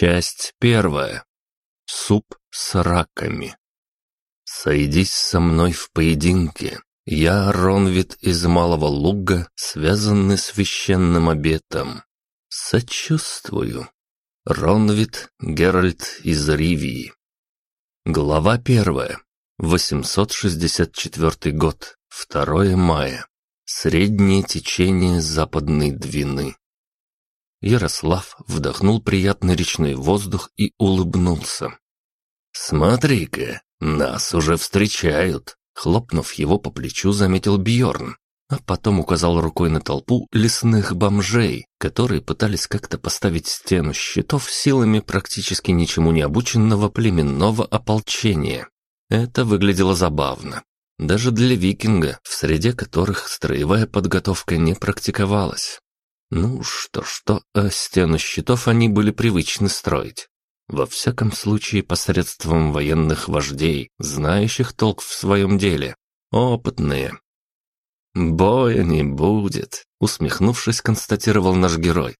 Часть первая. Суп с раками. Сойдись со мной в поединке. Я Ронвит из Малого Луга, связанный священным обетом. Сочувствую. Ронвит Геральт из Ривии. Глава первая. 864 год. 2 мая. Среднее течение западной Двины. Ярослав вдохнул приятный речной воздух и улыбнулся. «Смотри-ка, нас уже встречают!» Хлопнув его по плечу, заметил Бьорн, а потом указал рукой на толпу лесных бомжей, которые пытались как-то поставить стену щитов силами практически ничему не обученного племенного ополчения. Это выглядело забавно. Даже для викинга, в среде которых строевая подготовка не практиковалась. Ну, что-что, а стену щитов они были привычны строить. Во всяком случае, посредством военных вождей, знающих толк в своем деле. Опытные. «Боя не будет», — усмехнувшись, констатировал наш герой.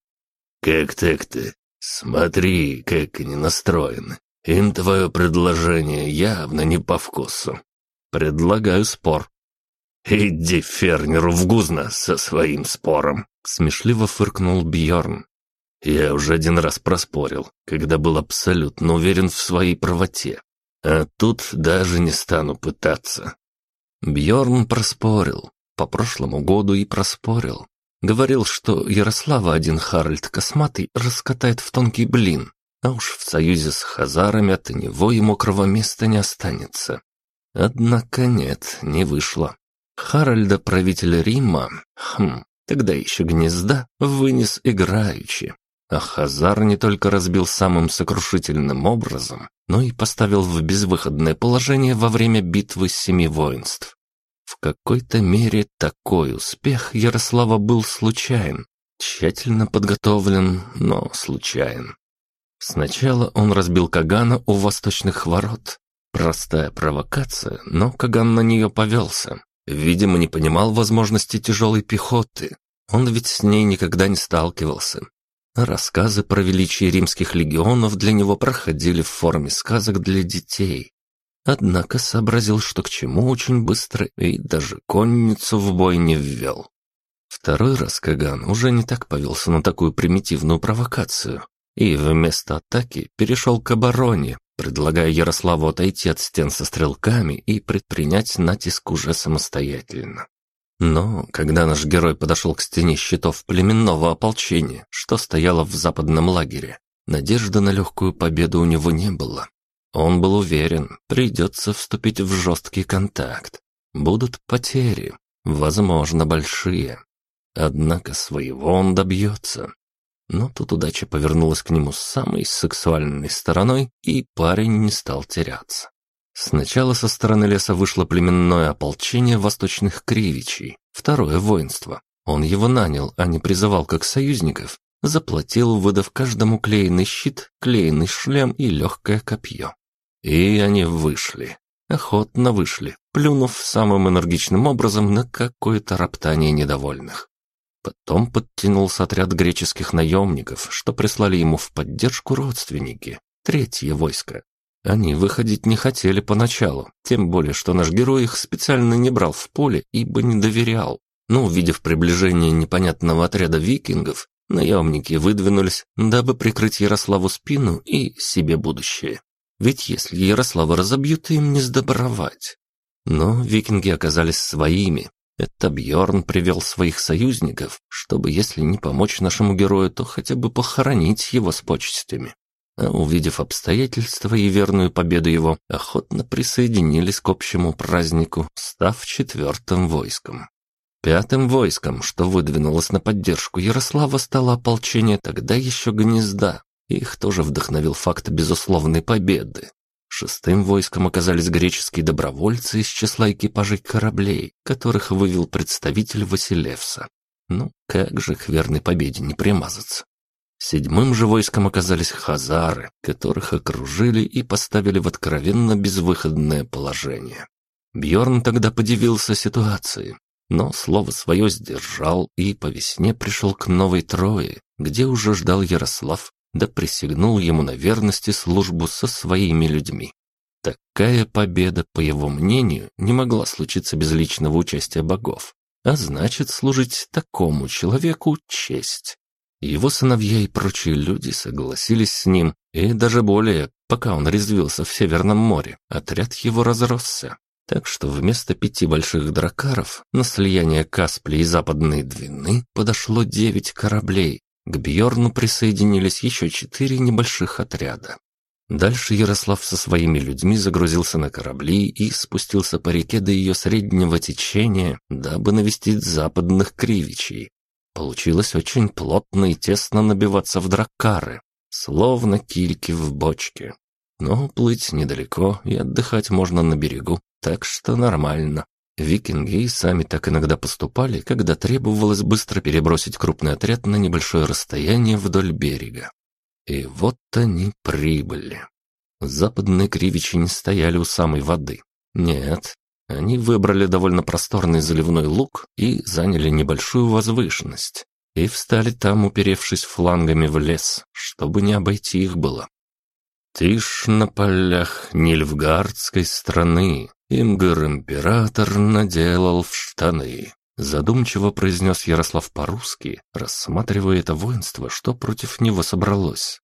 «Как так-то? Смотри, как они настроены. Им твое предложение явно не по вкусу. Предлагаю спор». «Иди фермеру в гузно со своим спором», Смешливо фыркнул Бьорн. Я уже один раз проспорил, когда был абсолютно уверен в своей правоте. А тут даже не стану пытаться. Бьорн проспорил. По прошлому году и проспорил. Говорил, что Ярослава один Харальд Косматый раскатает в тонкий блин, а уж в союзе с хазарами от него ему мокрого места не останется. Однако нет, не вышло. Харальда, правителя Рима, хм, тогда еще гнезда, вынес играючи. А Хазар не только разбил самым сокрушительным образом, но и поставил в безвыходное положение во время битвы семи воинств. В какой-то мере такой успех Ярослава был случайен, тщательно подготовлен, но случайен. Сначала он разбил Кагана у восточных ворот. Простая провокация, но Каган на нее повелся. Видимо, не понимал возможности тяжелой пехоты. Он ведь с ней никогда не сталкивался. Рассказы про величие римских легионов для него проходили в форме сказок для детей. Однако сообразил, что к чему очень быстро и даже конницу в бой не ввел. Второй раз Каган уже не так повелся на такую примитивную провокацию и вместо атаки перешел к обороне, предлагая Ярославу отойти от стен со стрелками и предпринять натиск уже самостоятельно. Но когда наш герой подошел к стене щитов племенного ополчения, что стояло в западном лагере, надежды на легкую победу у него не было. Он был уверен, придется вступить в жесткий контакт. Будут потери, возможно, большие. Однако своего он добьется. Но тут удача повернулась к нему с самой сексуальной стороной, и парень не стал теряться. Сначала со стороны леса вышло племенное ополчение восточных кривичей, второе воинство. Он его нанял, а не призывал как союзников, заплатил, выдав каждому клееный щит, клееный шлем и легкое копье. И они вышли, охотно вышли, плюнув самым энергичным образом на какое-то роптание недовольных. Потом подтянулся отряд греческих наемников, что прислали ему в поддержку родственники, третье войско. Они выходить не хотели поначалу, тем более, что наш герой их специально не брал в поле, ибо не доверял. Но, увидев приближение непонятного отряда викингов, наемники выдвинулись, дабы прикрыть Ярославу спину и себе будущее. Ведь если Ярослава разобьют, им не сдобровать. Но викинги оказались своими, это Бьорн привел своих союзников, чтобы, если не помочь нашему герою, то хотя бы похоронить его с почестями. А увидев обстоятельства и верную победу его, охотно присоединились к общему празднику, став четвертым войском. Пятым войском, что выдвинулось на поддержку Ярослава, стало ополчение тогда еще гнезда. Их тоже вдохновил факт безусловной победы. Шестым войском оказались греческие добровольцы из числа экипажей кораблей, которых вывел представитель Василевса. Ну, как же к верной победе не примазаться. Седьмым же войском оказались хазары, которых окружили и поставили в откровенно безвыходное положение. Бьорн тогда подивился ситуации, но слово свое сдержал и по весне пришел к Новой Трое, где уже ждал Ярослав да присягнул ему на верность и службу со своими людьми. Такая победа, по его мнению, не могла случиться без личного участия богов, а значит, служить такому человеку – честь. Его сыновья и прочие люди согласились с ним, и даже более, пока он резвился в Северном море, отряд его разросся. Так что вместо пяти больших дракаров на слияние Каспли и Западной Двины подошло девять кораблей. К Бьорну присоединились еще четыре небольших отряда. Дальше Ярослав со своими людьми загрузился на корабли и спустился по реке до ее среднего течения, дабы навестить западных кривичей. Получилось очень плотно и тесно набиваться в драккары, словно кильки в бочке. Но плыть недалеко и отдыхать можно на берегу, так что нормально. Викинги сами так иногда поступали, когда требовалось быстро перебросить крупный отряд на небольшое расстояние вдоль берега. И вот они прибыли. Западные кривичи не стояли у самой воды. Нет, они выбрали довольно просторный заливной луг и заняли небольшую возвышенность. И встали там, уперевшись флангами в лес, чтобы не обойти их было. Тишь на полях Нильфгардской страны, Имгар-император наделал в штаны. Задумчиво произнес Ярослав по-русски, рассматривая это воинство, что против него собралось.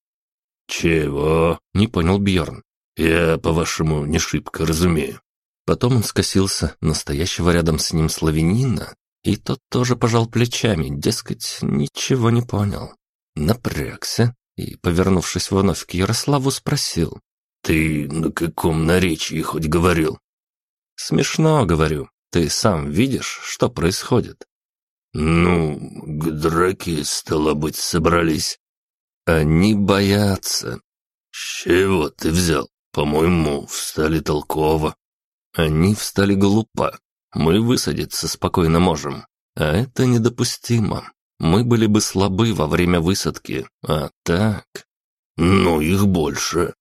«Чего?» — не понял Бьорн. «Я, по-вашему, не шибко разумею». Потом он скосился настоящего рядом с ним славянина, и тот тоже пожал плечами, дескать, ничего не понял. Напрягся и, повернувшись вновь к Ярославу, спросил. «Ты на каком наречии хоть говорил?» «Смешно, говорю. Ты сам видишь, что происходит?» «Ну, к драке, стало быть, собрались». «Они боятся». «С чего ты взял? По-моему, встали толково». Они встали глупо. Мы высадиться спокойно можем. А это недопустимо. Мы были бы слабы во время высадки. А так... Ну, их больше.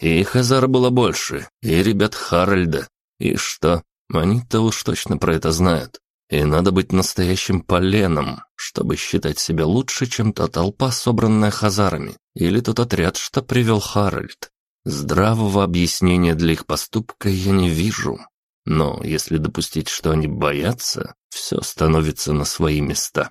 И Хазар было больше, и ребят Харальда. И что? Они-то уж точно про это знают. И надо быть настоящим поленом, чтобы считать себя лучше, чем та толпа, собранная хазарами, или тот отряд, что привел Харальд. Здравого объяснения для их поступка я не вижу. Но если допустить, что они боятся, все становится на свои места.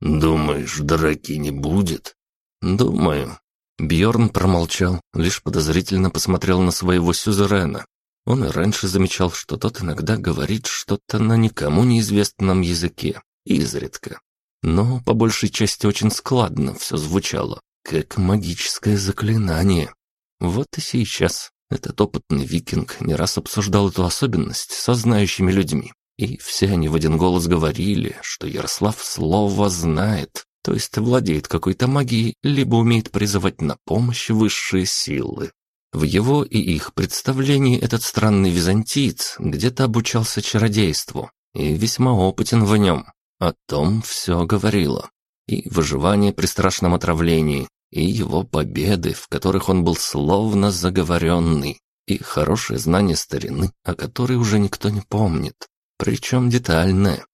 Думаешь, драки не будет? Думаю. Бьорн промолчал, лишь подозрительно посмотрел на своего сюзерена. Он и раньше замечал, что тот иногда говорит что-то на никому неизвестном языке, изредка. Но по большей части очень складно все звучало, как магическое заклинание. Вот и сейчас этот опытный викинг не раз обсуждал эту особенность со знающими людьми. И все они в один голос говорили, что Ярослав слово знает, то есть владеет какой-то магией, либо умеет призывать на помощь высшие силы. В его и их представлении этот странный византиец где-то обучался чародейству и весьма опытен в нем. О том все говорило. И выживание при страшном отравлении, и его победы, в которых он был словно заговоренный, и хорошее знание старины, о которой уже никто не помнит, причем детальное.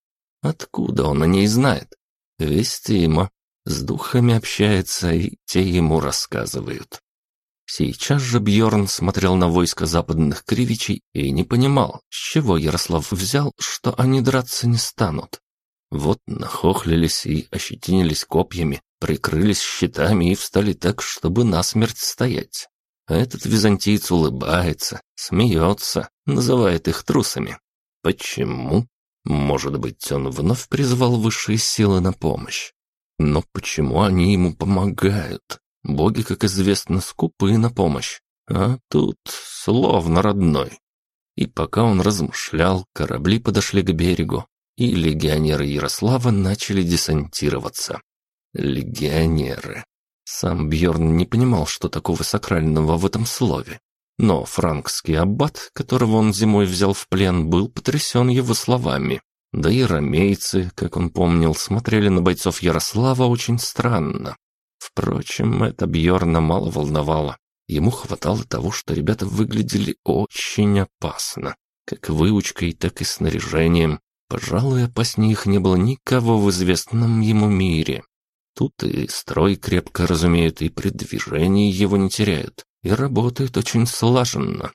Откуда он о ней знает? Вестимо. С духами общается, и те ему рассказывают. Сейчас же Бьорн смотрел на войско западных кривичей и не понимал, с чего Ярослав взял, что они драться не станут. Вот нахохлились и ощетинились копьями, прикрылись щитами и встали так, чтобы насмерть стоять. Этот византиец улыбается, смеется, называет их трусами. Почему? Может быть, он вновь призвал высшие силы на помощь. Но почему они ему помогают? Боги, как известно, скупы на помощь, а тут словно родной. И пока он размышлял, корабли подошли к берегу, и легионеры Ярослава начали десантироваться. Легионеры. Сам Бьорн не понимал, что такого сакрального в этом слове. Но франкский аббат, которого он зимой взял в плен, был потрясен его словами. Да и ромейцы, как он помнил, смотрели на бойцов Ярослава очень странно. Впрочем, это Бьорна мало волновало. Ему хватало того, что ребята выглядели очень опасно. Как выучкой, так и снаряжением. Пожалуй, опаснее их не было никого в известном ему мире. Тут и строй крепко разумеют, и при движении его не теряют, и работают очень слаженно.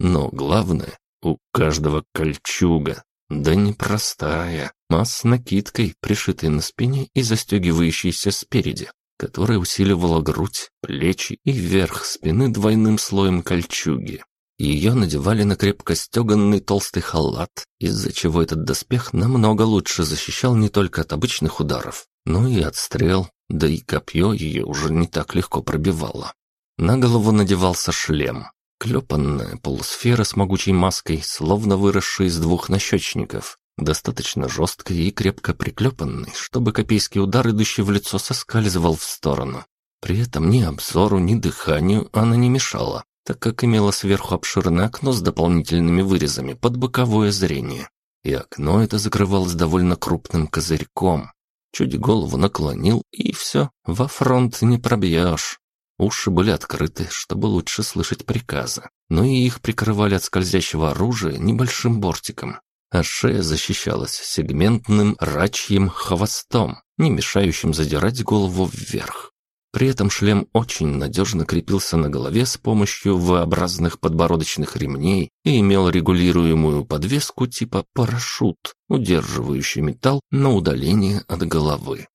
Но главное, у каждого кольчуга, да непростая, а с накидкой, пришитой на спине и застегивающейся спереди, которая усиливала грудь, плечи и верх спины двойным слоем кольчуги. Ее надевали на крепко стеганный толстый халат, из-за чего этот доспех намного лучше защищал не только от обычных ударов, но и от стрел, да и копье ее уже не так легко пробивало. На голову надевался шлем, клепанная полусфера с могучей маской, словно выросшая из двух нащечников, достаточно жесткой и крепко приклепанной, чтобы копейский удар, идущий в лицо, соскальзывал в сторону. При этом ни обзору, ни дыханию она не мешала, так как имела сверху обширное окно с дополнительными вырезами под боковое зрение. И окно это закрывалось довольно крупным козырьком. Чуть голову наклонил, и все, во фронт не пробьешь. Уши были открыты, чтобы лучше слышать приказы, но и их прикрывали от скользящего оружия небольшим бортиком а шея защищалась сегментным рачьим хвостом, не мешающим задирать голову вверх. При этом шлем очень надежно крепился на голове с помощью V-образных подбородочных ремней и имел регулируемую подвеску типа парашют, удерживающий металл на удаление от головы.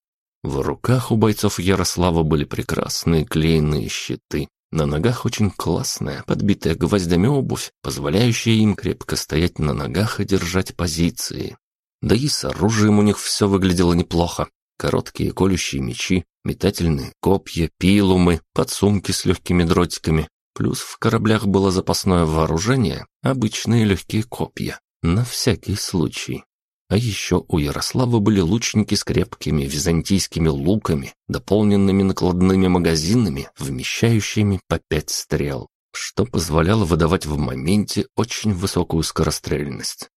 В руках у бойцов Ярослава были прекрасные клееные щиты, на ногах очень классная, подбитая гвоздями обувь, позволяющая им крепко стоять на ногах и держать позиции. Да и с оружием у них все выглядело неплохо. Короткие колющие мечи, метательные копья, пилумы, подсумки с легкими дротиками. Плюс в кораблях было запасное вооружение, обычные легкие копья. На всякий случай. А еще у Ярослава были лучники с крепкими византийскими луками, дополненными накладными магазинами, вмещающими по пять стрел, что позволяло выдавать в моменте очень высокую скорострельность.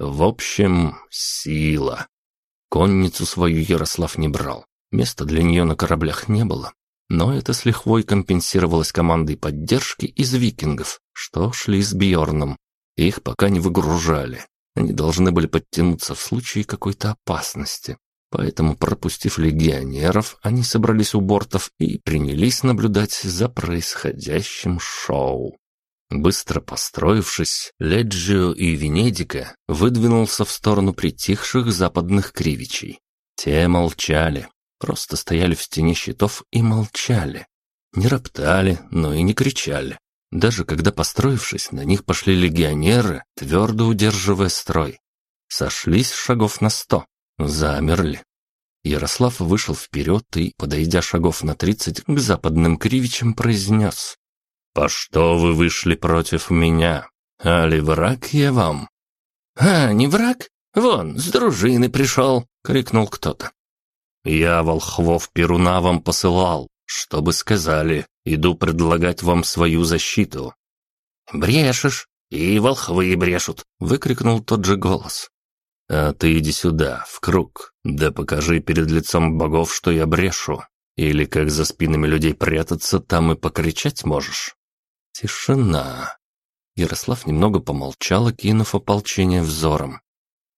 В общем, сила. Конницу свою Ярослав не брал. Места для нее на кораблях не было. Но это с лихвой компенсировалось командой поддержки из викингов, что шли с Бьорном. Их пока не выгружали, они должны были подтянуться в случае какой-то опасности. Поэтому, пропустив легионеров, они собрались у бортов и принялись наблюдать за происходящим шоу. Быстро построившись, Леджио и Венедика выдвинулся в сторону притихших западных кривичей. Те молчали, просто стояли в стене щитов и молчали. Не роптали, но и не кричали. Даже когда, построившись, на них пошли легионеры, твердо удерживая строй. Сошлись шагов на сто, замерли. Ярослав вышел вперед и, подойдя шагов на тридцать к западным кривичам, произнес. «По что вы вышли против меня? Али враг я вам?» «А, не враг? Вон, с дружины пришел!» — крикнул кто-то. «Я волхвов Перуна вам посылал, чтобы сказали, Иду предлагать вам свою защиту». «Брешешь, и волхвы брешут», — выкрикнул тот же голос. «А ты иди сюда, в круг, да покажи перед лицом богов, что я брешу. Или как за спинами людей прятаться, там и покричать можешь». Тишина. Ярослав немного помолчал, кинув ополчение взором.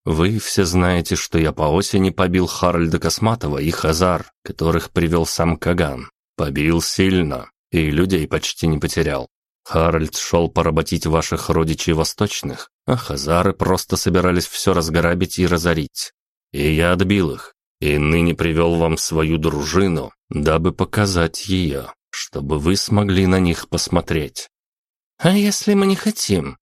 «Вы все знаете, что я по осени побил Харальда Косматова и Хазар, которых привел сам Каган. Побил сильно и людей почти не потерял. Харальд шел поработить ваших родичей восточных, а хазары просто собирались все разграбить и разорить. И я отбил их, и ныне привел вам свою дружину, дабы показать ее, чтобы вы смогли на них посмотреть. А если мы не хотим?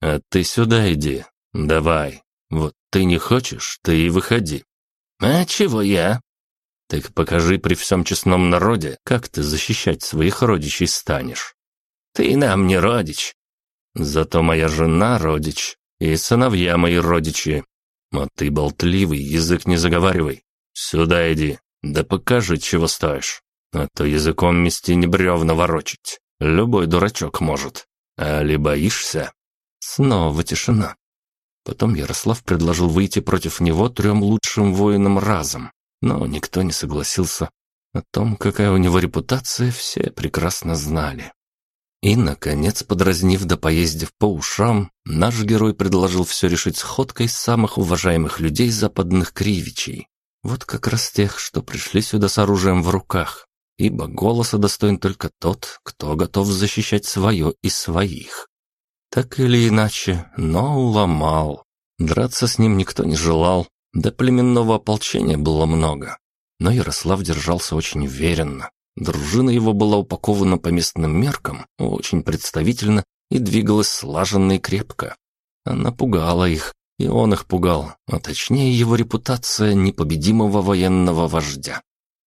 А ты сюда иди, давай. Вот ты не хочешь, ты и выходи. А чего я? Так покажи при всем честном народе, как ты защищать своих родичей станешь. Ты нам не родич. Зато моя жена родич, и сыновья мои родичи. А ты болтливый, язык не заговаривай. Сюда иди, да покажи, чего стоишь. А то языком мести не бревна ворочить. Любой дурачок может. А ли боишься? Снова тишина. Потом Ярослав предложил выйти против него трем лучшим воинам разом. Но никто не согласился. О том, какая у него репутация, все прекрасно знали. И, наконец, подразнив да поездив по ушам, наш герой предложил все решить сходкой самых уважаемых людей западных кривичей. Вот как раз тех, что пришли сюда с оружием в руках. Ибо голоса достоин только тот, кто готов защищать свое и своих. Так или иначе, но уломал. Драться с ним никто не желал, да племенного ополчения было много. Но Ярослав держался очень уверенно. Дружина его была упакована по местным меркам, очень представительно и двигалась слаженно и крепко. Она пугала их, и он их пугал, а точнее его репутация непобедимого военного вождя.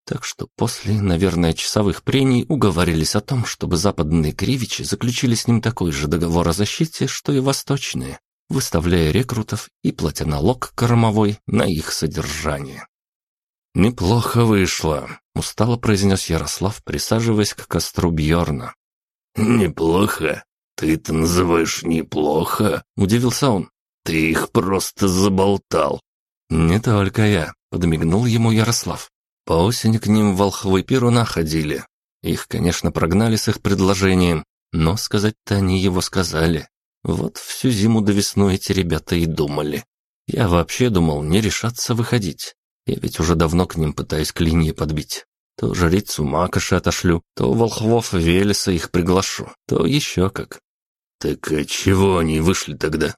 Так что после, наверное, часовых прений уговорились о том, чтобы западные кривичи заключили с ним такой же договор о защите, что и восточные, выставляя рекрутов и платя налог кормовой на их содержание. «Неплохо вышло», — устало произнес Ярослав, присаживаясь к костру Бьорна. «Неплохо? Ты это называешь неплохо?» — удивился он. «Ты их просто заболтал». «Не только я», — подмигнул ему Ярослав. По осени к ним в волхвой перуна ходили. Их, конечно, прогнали с их предложением, но сказать-то они его сказали. Вот всю зиму до весны эти ребята и думали. Я вообще думал не решаться выходить. Я ведь уже давно к ним пытаюсь клинья подбить. То жрицу Макоши отошлю, то волхвов Велеса их приглашу, то еще как. Так а чего они вышли тогда?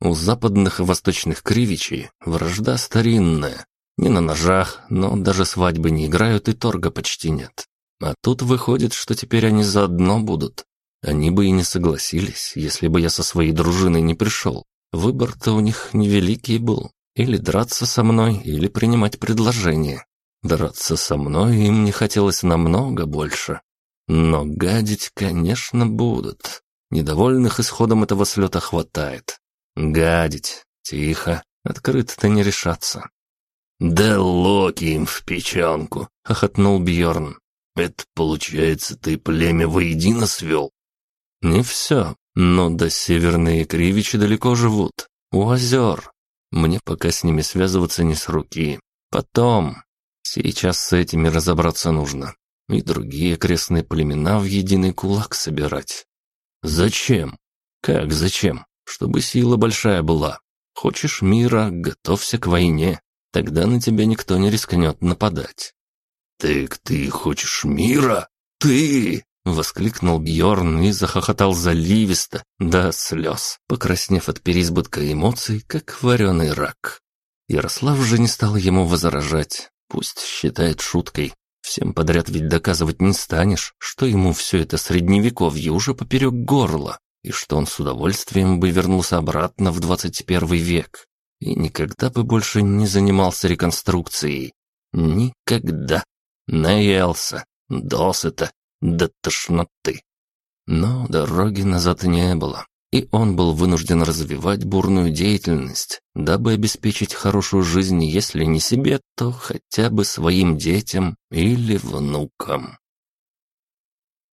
У западных и восточных кривичей вражда старинная. Не на ножах, но даже свадьбы не играют и торга почти нет. А тут выходит, что теперь они заодно будут. Они бы и не согласились, если бы я со своей дружиной не пришел. Выбор-то у них невеликий был. Или драться со мной, или принимать предложение. Драться со мной им не хотелось намного больше. Но гадить, конечно, будут. Недовольных исходом этого слета хватает. Гадить. Тихо. Открыто-то не решаться. «Да локи им в печенку!» — хохотнул Бьорн. «Это, получается, ты племя воедино свел?» «Не все, но до северные кривичи далеко живут. У озер. Мне пока с ними связываться не с руки. Потом. Сейчас с этими разобраться нужно. И другие окрестные племена в единый кулак собирать. Зачем? Как зачем? Чтобы сила большая была. Хочешь мира, готовься к войне. Тогда на тебя никто не рискнет нападать. «Так ты хочешь мира? Ты!» Воскликнул Бьорн и захохотал заливисто, до слез, покраснев от переизбытка эмоций, как вареный рак. Ярослав же не стал ему возражать, пусть считает шуткой. Всем подряд ведь доказывать не станешь, что ему все это средневековье уже поперек горла, и что он с удовольствием бы вернулся обратно в 21 век и никогда бы больше не занимался реконструкцией. Никогда. Наелся, досыта, до тошноты. Но дороги назад не было, и он был вынужден развивать бурную деятельность, дабы обеспечить хорошую жизнь, если не себе, то хотя бы своим детям или внукам.